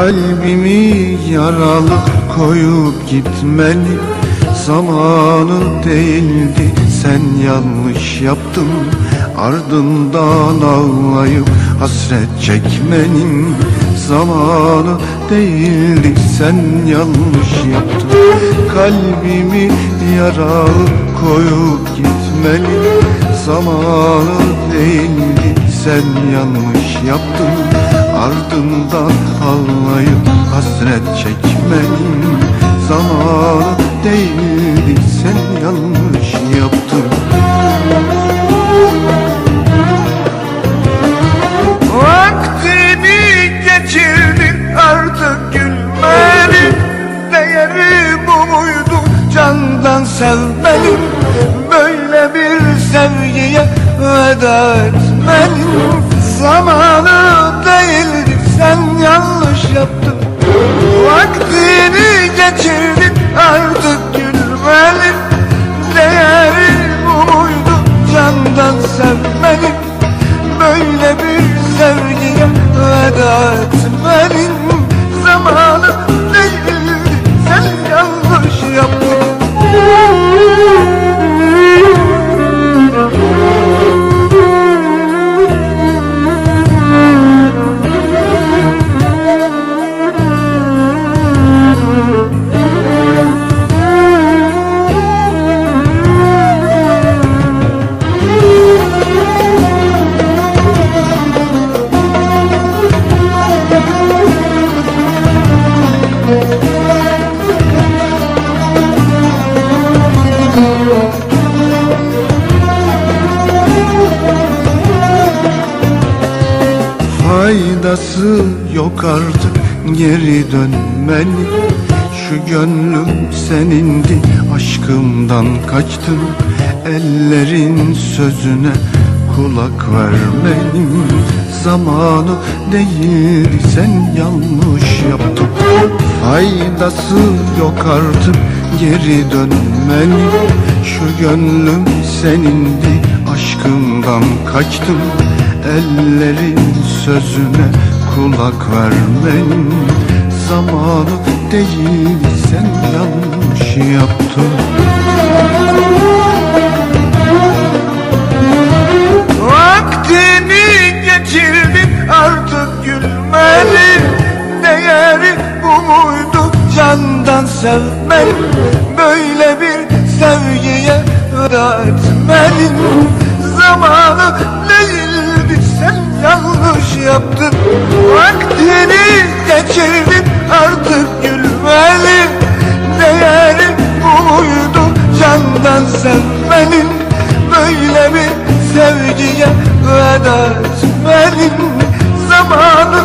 Kalbimi yaralı koyup gitmeli. Zamanı değildi sen yanlış yaptın. Ardından ağlayıp hasret çekmenin Zamanı değildi sen yanlış yaptın. Kalbimi yaralı koyup gitmeli. Zamanı değildi sen yanlış yaptın Ardından ağlayıp hasret çekmenin Zamanı değildi sen yanlış yaptın. Vaktini geçirdin artık gülmenin Değeri bu muydu candan sevmenin Böyle bir sevgiye veda etmenin Zamanı değildi sen yanlış yaptın. Vaktini geçirdin artık gülmenin Değeri bu muydu candan sevmenin Böyle bir sevgiye veda etmenin Faydası yok artık geri dönmeli. Şu gönlüm senindi aşkımdan kaçtın Ellerin sözüne kulak vermelin Zamanı değil sen yanlış yaptın. Faydası yok artık geri dönmeli. Şu gönlüm senindi aşkımdan kaçtım Ellerin sözüne kulak vermenin Zamanı değil sen yanlış yaptın. Vaktini geçirdin artık gülmenin Değeri bu muydu? Candan sevmenin Böyle bir sevgiye veda Zamanı değildi Bilmem sen benim böyle bir sevgiye veda etmenin zamanı